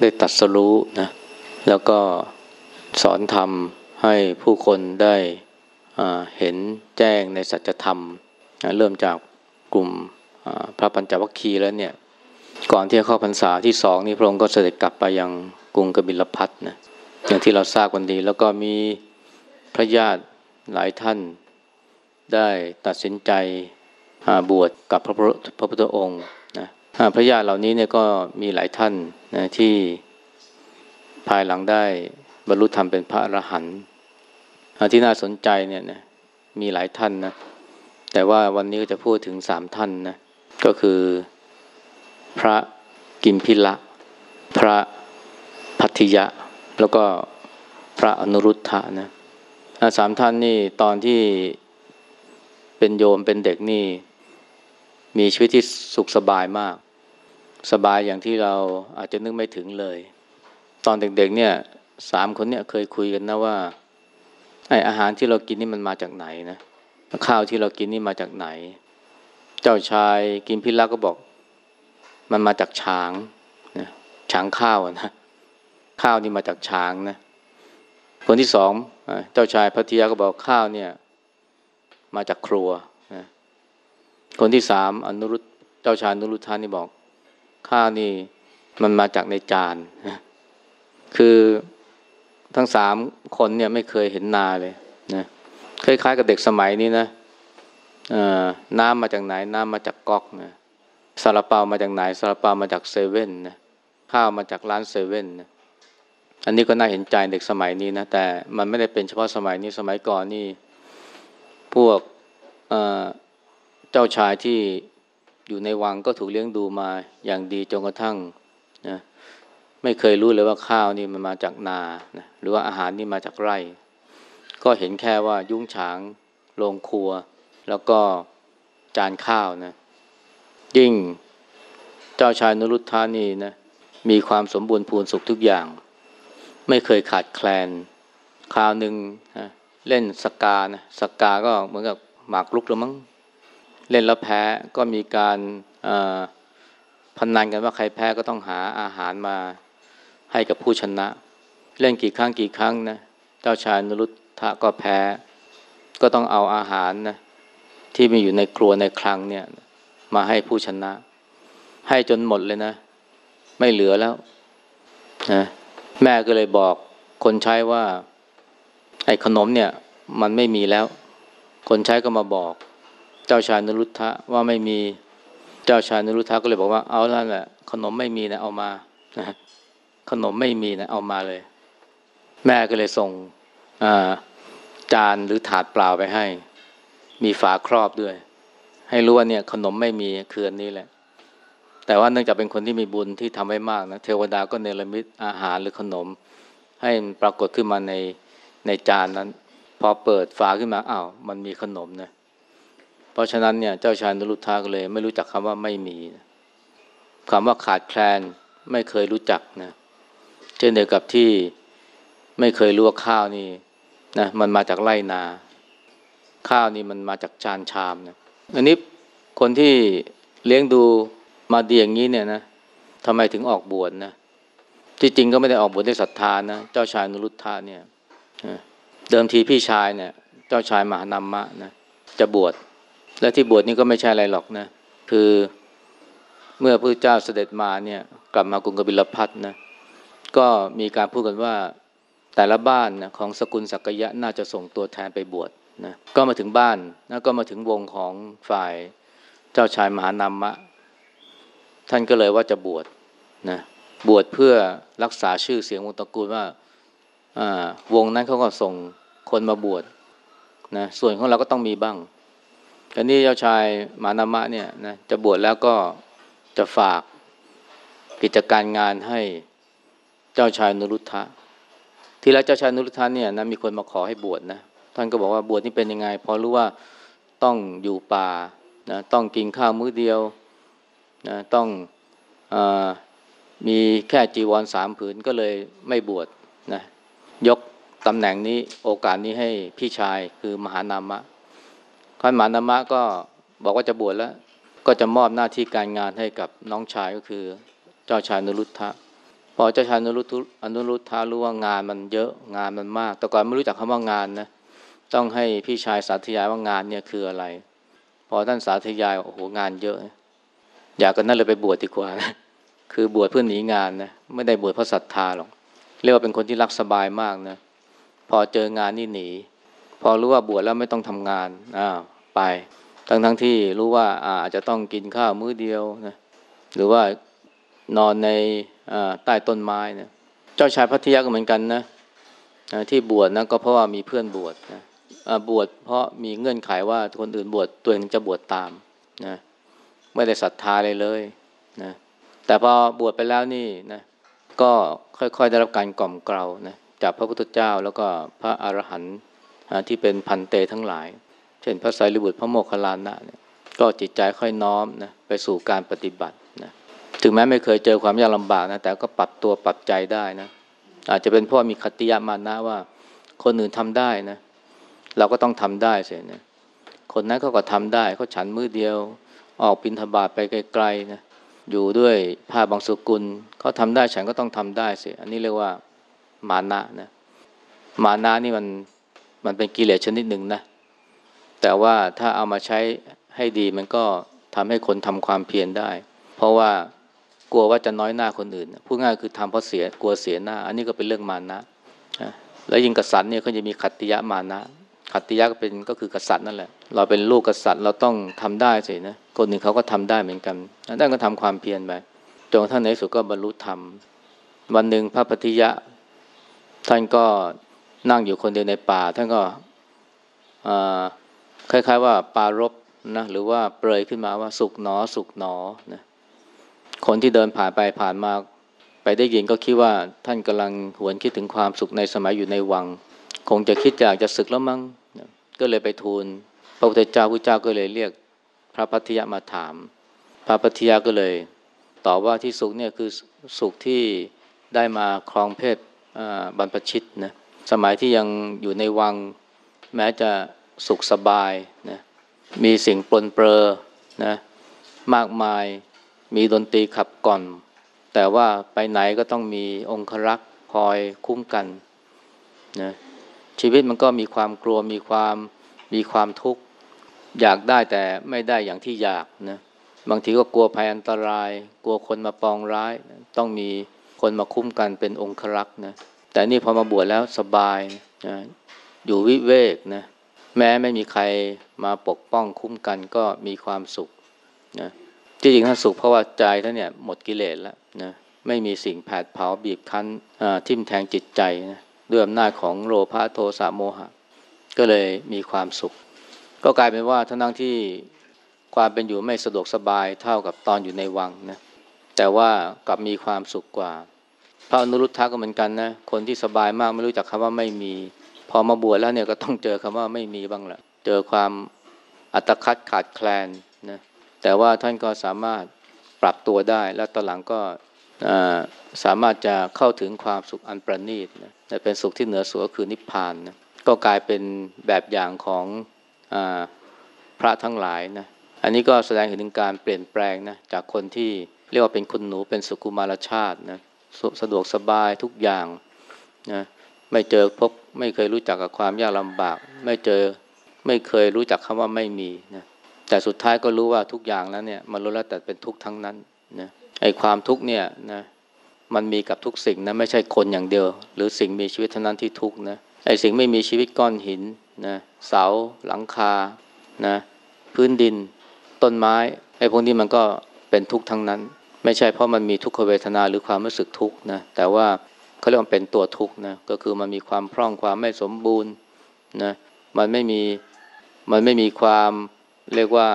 ได้ตัดสรู้นะแล้วก็สอนธรรมให้ผู้คนได้เห็นแจ้งในสัจธรรม เริ่มจากกลุ่มพระปัญจวัคคีย์แล้วเนี่ยก่อนที่จะเข้าพรรษาที่สองนี่พระองค์ก็เสด็จกลับไปยังกรุงกบิลพัทนะอย่างที่เราทราบกันดี แล้วก็มีพระญาติหลายท่านได้ตัดสินใจบวชกับพระพระพุทธองค์นะ พระญาติเหล่านี้เนี่ยก็มีหลายท่านนะที่ภายหลังได้บรรลุธรรมเป็นพระอรหันต์ที่น่าสนใจเนี่ยนะมีหลายท่านนะแต่ว่าวันนี้ก็จะพูดถึงสามท่านนะก็คือพระกิมพิละ พระพัทยะ แล้วก็พระอนุรุทธะนะสามท่านนี่ตอนที่เป็นโยมเป็นเด็กนี่ มีชีวิตที่สุขสบายมาก สบายอย่างที่เราอาจจะนึกไม่ถึงเลย ตอนเด็กๆเนี่ยสามคนเนี่ยเคยคุยกันนะว่าไออาหารที่เรากินนี่มันมาจากไหนนะข้าวที่เรากินนี่มาจากไหน เจ้าชายกินพิลาก็บอก มันมาจากช้างนะช้างข้าวนะข้าวนี่มาจากช้างนะคนที่สองเจ้าชายพัทยาก็บอกข้าวเนี่ย มาจากครัวนะคนที่สามอนุรุตเจ้าชายอนุรุทธานี่บอก ข้าวนี่มันมาจากในจานคือทั้งสามคนเนี่ยไม่เคยเห็นนาเลยนะคล้ายๆกับเด็กสมัยนี้นะน้ำมาจากไหน น้ำมาจากก๊อกนะซาลาเปามาจากไหนซาลาเปามาจากเซเว่นนะข้าวมาจากร้านเซเว่นนะอันนี้ก็น่าเห็นใจเด็กสมัยนี้นะแต่มันไม่ได้เป็นเฉพาะสมัยนี้สมัยก่อนนี่ พวกเจ้าชายที่ อยู่ในวังก็ถูกเลี้ยงดูมาอย่างดีจนกระทั่งนะไม่เคยรู้เลยว่าข้าวนี่มันมาจากนานะหรือว่าอาหารนี่มาจากไร่ ก็เห็นแค่ว่ายุ้งฉางโรงครัว แล้วก็จานข้าวนะยิ่งเจ้าชายนรุทธานีนะมีความสมบูรณ์พูนสุขทุกอย่าง ไม่เคยขาดแคลนคราวหนึ่งนะเล่นสกานะสกาก็เหมือนกับหมากรุกหรือมั้ง เล่นแล้วแพ้ก็มีการพนนันกันว่าใครแพ้ก็ต้องหาอาหารมาให้กับผู้ชนะ เล่นกี่ครั้งกี่ครั้งนะเจ้าชายนรุทธะก็แพ้ ก็ต้องเอาอาหารนะที่มีอยู่ในครัวในคลังเนี่ยมาให้ผู้ชนะ ให้จนหมดเลยนะ ไม่เหลือแล้วนะแม่ก็เลยบอกคนใช้ว่าไอ้ขนมเนี่ย มันไม่มีแล้ว คนใช้ก็มาบอก เจ้าชายนรุทธะว่าไม่มีเจ้าชายนรุทธะก็เลยบอกว่าเอาแล้วแหละ ขนมไม่มีนะเอามาขนมไม่มีนะเอามาเลย แม่ก็เลยส่งจานหรือถาดเปล่าไปให้ มีฝาครอบด้วย ให้รู้ว่าเนี่ย ขนมไม่มีคืออันนี้แหละ แต่ว่าเนื่องจากเป็นคนที่มีบุญที่ทำไว้มากนะเทวดาก็เนรมิตอาหารหรือขนม ให้ปรากฏขึ้นมาในในจานนั้น พอเปิดฝาขึ้นมาอ้าวมันมีขนมนะเราะฉะนั้นเนี่ยเจ้าชายนรุธาก็เลย ไม่รู้จักคำว่าไม่มีคำว่าขาดแคลนไม่เคยรู้จักนะเช่นเดียวกับที่ไม่เคยรู้ว่าข้าวนี่นะมันมาจากไร่นา ข้าวนี่มันมาจากจานชามนะอันนี้คนที่เลี้ยงดูมาดีอย่างนี้เนี่ยนะทำไมถึงออกบวชนะที่จริงก็ไม่ได้ออกบวชด้วยศรัทธานะเจ้าชายนรุทธะเนี่ยเดิมทีพี่ชายเนี่ย เจ้าชายมหานามะนะจะบวช และที่บวชนี่ก็ไม่ใช่อะไรหรอกนะ คือเมื่อพระเจ้าเสด็จมาเนี่ย กลับมากรุงกบิลพัทนะ ก็มีการพูดกันว่าแต่ละบ้านนะของสกุลสักยะน่าจะส่งตัวแทนไปบวชนะก็มาถึงบ้านนะก็มาถึงวงของฝ่ายเจ้าชายมหานามะ ท่านก็เลยว่าจะบวชนะบวชเพื่อรักษาชื่อเสียงวงตระกูลว่าวงนั้นเขาก็ส่งคนมาบวชนะส่วนของเราก็ต้องมีบ้าง แต่นี่เจ้าชายมานามะเนี่ยนะจะบวชแล้วก็จะฝากกิจการงานให้เจ้าชายนุรุทธะ ทีแรกเจ้าชายนุรุทธะเนี่ยนะมีคนมาขอให้บวชนะท่านก็บอกว่าบวชนี่เป็นยังไงพอรู้ว่าต้องอยู่ป่านะต้องกินข้าวมื้อเดียวนะต้องอมีแค่จีวรสามผืนก็เลยไม่บวชนะยกตำแหน่งนี้โอกาสนี้ให้พี่ชายคือมหานามะ ข้ามหานามะก็บอกว่าจะบวชแล้ว ก็จะมอบหน้าที่การงานให้กับน้องชายก็คือ เจ้าชายนุรุทธะพอเจ้าชายนุรุทธอนุรุทธารู้ว่างานมันเยอะงานมันมาก แต่ก่อนไม่รู้จักคำว่างานนะต้องให้พี่ชายสาธยายว่างานเนี่ยคืออะไร พอท่านสาธยายโอ้โหงานเยอะ อยากกันนั่นเลยไปบวชดีกว่านะคือบวชเพื่อหนีงานนะไม่ได้บวชเพราะศรัทธาหรอกเรียกว่าเป็นคนที่รักสบายมากนะพอเจองานนี่หนี พอรู้ว่าบวชแล้วไม่ต้องทำงานอ่าไป ทั้งทั้งที่รู้ว่าอาจจะต้องกินข้าวมื้อเดียวนะหรือว่านอนในใต้ต้นไม้นะเจ้าชายพัทยาก็เหมือนกันนะที่บวชนะก็เพราะว่ามีเพื่อนบวชนะบวชเพราะมีเงื่อนไขว่าคนอื่นบวชตัวเองจะบวชตามนะไม่ได้ศรัทธาเลยเลยนะแต่พอบวชไปแล้วนี่นะก็ค่อยๆได้รับการกล่อมเกลานะจากพระพุทธเจ้าแล้วก็พระอรหันต์ ที่เป็นพันเตทั้งหลาย เช่นพระไตรปิฎกพระโมคคัลลานะเนี่ยก็จิตใจค่อยน้อมนะไปสู่การปฏิบัตินะถึงแม้ไม่เคยเจอความยากลำบากนะแต่ก็ปรับตัวปรับใจได้นะอาจจะเป็นเพราะมีคติยามานะว่า คนอื่นทำได้นะเราก็ต้องทำได้เสียนะคนนั้นเขาก็ทำได้เขาฉันมือเดียว ออกบินทบาทไปไกลๆนะอยู่ด้วยผ้าบางสุกุลเขาทำได้ฉันก็ต้องทำได้เสิอันนี้เรียกว่ามานะนะมานะนี่มัน มันเป็นกิเลสชนิดหนึ่งนะ แต่ว่าถ้าเอามาใช้ให้ดีมันก็ทำให้คนทำความเพียรได้ เพราะว่ากลัวว่าจะน้อยหน้าคนอื่น พูดง่ายคือทำเพราะเสียกลัวเสียหน้า อันนี้ก็เป็นเรื่องมานะแล้วยิงกษัตริย์เนี่ยก็จะมีขัตติยะมานะขัตติยะก็เป็นก็คือกษัตริย์นั่นแหละ เราเป็นลูกกษัตริย์เราต้องทำได้สินะคนหนึ่งเขาก็ทำได้เหมือนกันนั่นก็ทำความเพียรไปจนท่านในสุดก็บรรลุธรรม วันหนึ่งพระปฏิยะ ท่านก็ นั่งอยู่คนเดียวในป่า ท่านก็คล้ายๆว่าปารบนะหรือว่าเปรยขึ้นมาว่าสุกหนอ สุกหนอนะคนที่เดินผ่านไปผ่านมาไปได้ยินก็คิดว่าท่านกำลังหวนคิดถึงความสุขในสมัยอยู่ในวัง คงจะคิดอยากจะศึกแล้วมั้งก็เลยไปทูลพระพุทธเจ้าพระเจ้าก็เลยเรียกพระพัทยามาถาม พระพัทยาก็เลยตอบว่าที่สุขเนี่ยคือสุขที่ได้มาครองเพศบรรพชิตนะ สมัยที่ยังอยู่ในวัง แม้จะสุขสบายนะมีสิ่งปลนเปลือนะมากมายมีดนตรีขับก่อน แต่ว่าไปไหนก็ต้องมีองครักษ์คอยคุ้มกันนะชีวิตมันก็มีความกลัวมีความมีความทุกข์อยากได้แต่ไม่ได้อย่างที่อยากนะบางทีก็กลัวภัยอันตราย กลัวคนมาปองร้าย ต้องมีคนมาคุ้มกันเป็นองครักษ์นะ แต่นี่พอมาบวชแล้วสบายนะอยู่วิเวกนะแม้ไม่มีใครมาปกป้องคุ้มกันก็มีความสุขนะจริงๆท่านสุขเพราะว่าใจท่านเนี่ยหมดกิเลสแล้วนะไม่มีสิ่งแผดเผาบีบคั้นทิ่มแทงจิตใจนะด้วยอำนาจของโลภะโทสะโมหะ ก็เลยมีความสุข ก็กลายเป็นว่าทั้งที่ความเป็นอยู่ไม่สะดวกสบายเท่ากับตอนอยู่ในวังนะแต่ว่ากลับมีความสุขกว่า พระอนุรุทธะก็เหมือนกันนะ คนที่สบายมากไม่รู้จักคำว่าไม่มี พอมาบวชแล้วเนี่ยก็ต้องเจอคำว่าไม่มีบ้างแหละเจอความอัตคัดขาดแคลนนะแต่ว่าท่านก็สามารถปรับตัวได้ และตอนหลังก็สามารถจะเข้าถึงความสุขอันประณีตนะเป็นสุขที่เหนือสุขคือนิพพานนะก็กลายเป็นแบบอย่างของอพระทั้งหลายนะอันนี้ก็แสดงถึงการเปลี่ยนแปลงนะจากคนที่เรียกว่าเป็นคุณหนูเป็นสุกุมารชาตินะ สสะดวกสบายทุกอย่างนะไม่เจอพบไม่เคยรู้จักกับความยากลำบาก ไม่เจอไม่เคยรู้จักคำว่าไม่มีนะแต่สุดท้ายก็รู้ว่าทุกอย่างแล้วเนี่ยมันรู้แล้วแต่เป็นทุกข์ทั้งนั้นนะไอ้ความทุกข์เนี่ยนะมันมีกับทุกสิ่งนะไม่ใช่คนอย่างเดียว หรือสิ่งมีชีวิตเท่านั้นที่ทุกข์นะไอ้สิ่งไม่มีชีวิตก้อนหินนะเสา หลังคานะพื้นดิน ต้นไม้ไอ้พวกนี้มันก็เป็นทุกข์ทั้งนั้น ไม่ใช่เพราะมันมีทุกขเวทนาหรือความรู้สึกทุกข์นะแต่ว่าเขาเรียกว่าเป็นตัวทุกข์นะก็คือมันมีความพร่องความไม่สมบูรณ์นะมันไม่มีมันไม่มีความเรียกว่า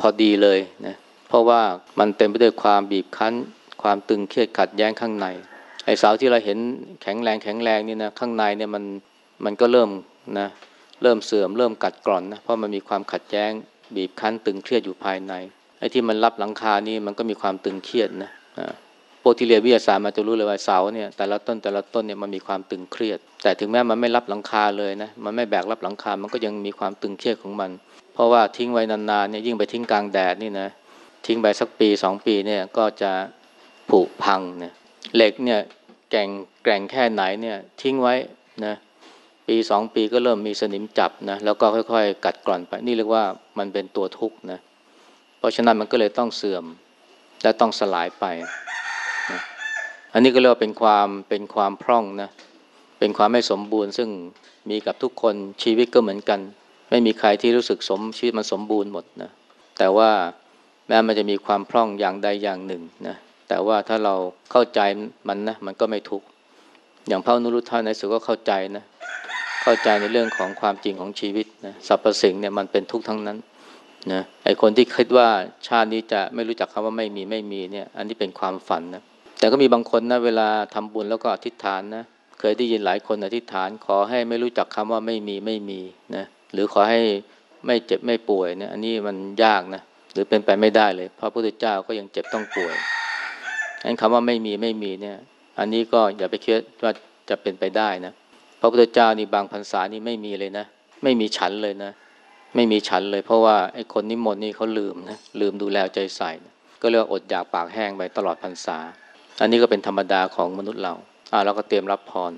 พอดีเลยนะเพราะว่ามันเต็มไปด้วยความบีบคั้น ความตึงเครียดขัดแย้งข้างในไอ้สาวที่เราเห็นแข็งแรงแข็งแรงนี่นะข้างในเนี่ยมันมันก็เริ่มนะเริ่มเสื่อมเริ่มกัดกร่อนนะเพราะมันมีความขัดแย้ง บีบคั้นตึงเครียดอยู่ภายใน ไอ้ที่มันรับหลังคานี่มันก็มีความตึงเครียดนะโปรตีเรียวิทยาศาสตร์มาจะรู้เลยว่าเสาเนี่ยแต่ละต้นแต่ละต้นเนี่ยมันมีความตึงเครียด แต่ถึงแม้มันไม่รับหลังคาเลยนะมันไม่แบกรับหลังคา มันก็ยังมีความตึงเครียดของมัน เพราะว่าทิ้งไว้นานๆเนี่ยยิ่งไปทิ้งกลางแดดนี่นะทิ้งไปสักปีสองปีเนี่ยก็จะผุพังเนี่ยเหล็กเนี่ยแก่งแกร่งแค่ไหนเนี่ยทิ้งไว้นะปีสองปีก็เริ่มมีสนิมจับนะแล้วก็ค่อยๆ กัดกร่อนไปนี่เรียกว่ามันเป็นตัวทุกข์นะ เพราะฉะนั้นมันก็เลยต้องเสื่อมและต้องสลายไปนะอันนี้ก็เรียกว่าเป็นความเป็นความพร่องนะเป็นความไม่สมบูรณ์ ซึ่งมีกับทุกคนชีวิตก็เหมือนกัน ไม่มีใครที่รู้สึกสมชีวิตมันสมบูรณ์หมดนะแต่ว่าแม้มันจะมีความพร่องอย่างใดอย่างหนึ่งนะแต่ว่าถ้าเราเข้าใจมันนะมันก็ไม่ทุกข์อย่างพระนุรุทธะในสุก็เข้าใจนะเข้าใจในเรื่องของความจริงของชีวิตนะสรรพสิ่งเนี่ยมันเป็นทุกข์ทั้งนั้น นะไอคนที่คิดว่าชาตินี้จะไม่รู้จักคำว่าไม่มีไม่มีเนี่ย อันนี้เป็นความฝันนะแต่ก็มีบางคนนะเวลาทำบุญแล้วก็อธิษฐานนะเคยได้ยินหลายคนอธิษฐาน ขอให้ไม่รู้จักคำว่าไม่มีไม่มีนะหรือขอให้ไม่เจ็บไม่ป่วยเนี่ยอันนี้มันยากนะหรือเป็นไปไม่ได้เลยเพราะพระพุทธเจ้าก็ยังเจ็บต้องป่วยงั้นคำว่าไม่มีไม่มีเนี่ย อันนี้ก็อย่าไปคิดว่าจะเป็นไปได้นะพระพุทธเจ้านี่บางพรรษานี่ไม่มีเลยนะ ไม่มีฉันเลยนะ ไม่มีฉันเลยเพราะว่าไอ้คนนิมนต์นี่เขาลืมนะลืมดูแลใจใส่ ก็เรียกว่าอดอยากปากแห้งไปตลอดพรรษา อันนี้ก็เป็นธรรมดาของมนุษย์เราอ่าเราก็เตรียมรับพร